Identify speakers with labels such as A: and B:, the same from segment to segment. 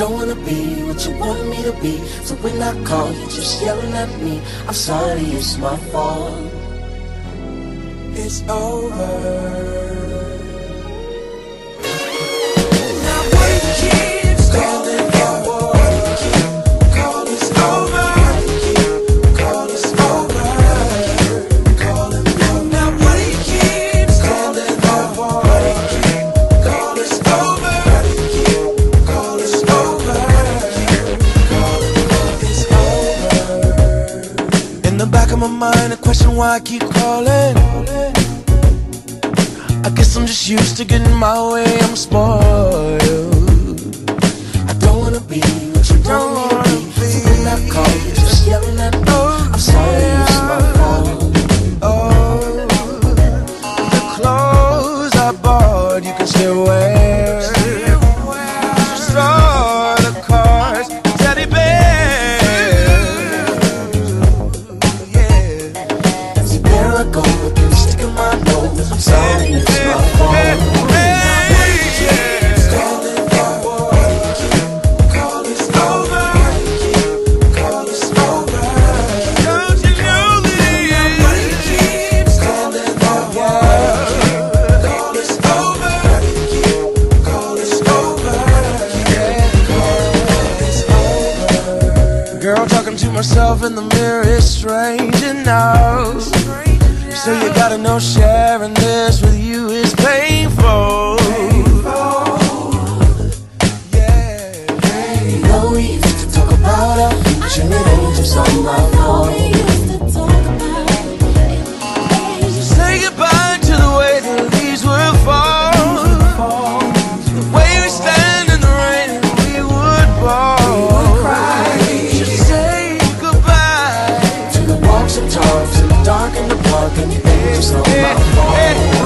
A: don't wanna be what you want me to be. So when I call, you just yelling at me. I'm sorry, it's my fault. It's over.
B: My mind a question why I keep calling. I guess I'm just used to getting my way, I'm a spoiled
A: I go, but then stick in my nose I'm sorry, it's my fault.
B: Girl, talking to myself in the mirror is strange enough. So you gotta know sharing this with you is painful. Yeah.
A: You know we to talk about our future it ain't just on my phone dark in the park and it ain't just on my phone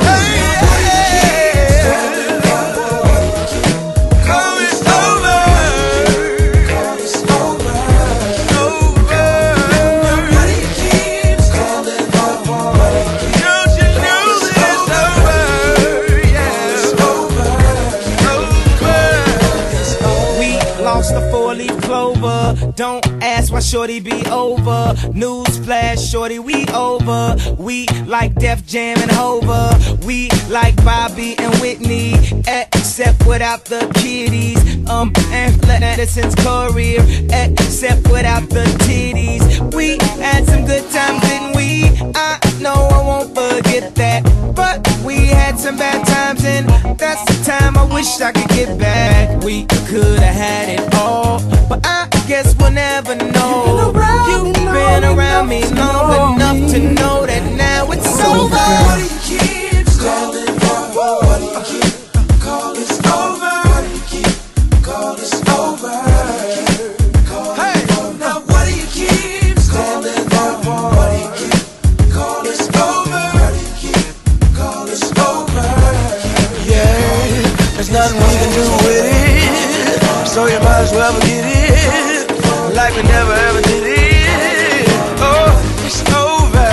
C: four-leaf. Don't ask why Shorty be over. News flash, Shorty, we over. We like Def Jam and Hova. We like Bobby and Whitney, except without the kiddies. Um, and Madison's career, except without the titties. Wish I could get back. We could have had it all, but I guess we'll never know. You've been around You've been around
B: me long nothing we can do with it. So you might as well forget it. Like we never ever did it. Oh, it's over.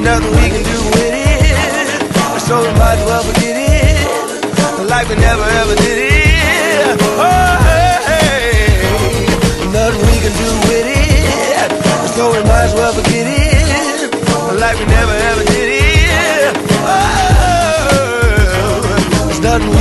B: Nothing we can do with it. So we might as well forget it. Like we never ever did it. Oh, hey. Nothing we can do with it. So we might as well forget it. Like we never ever did it. Oh, there's nothing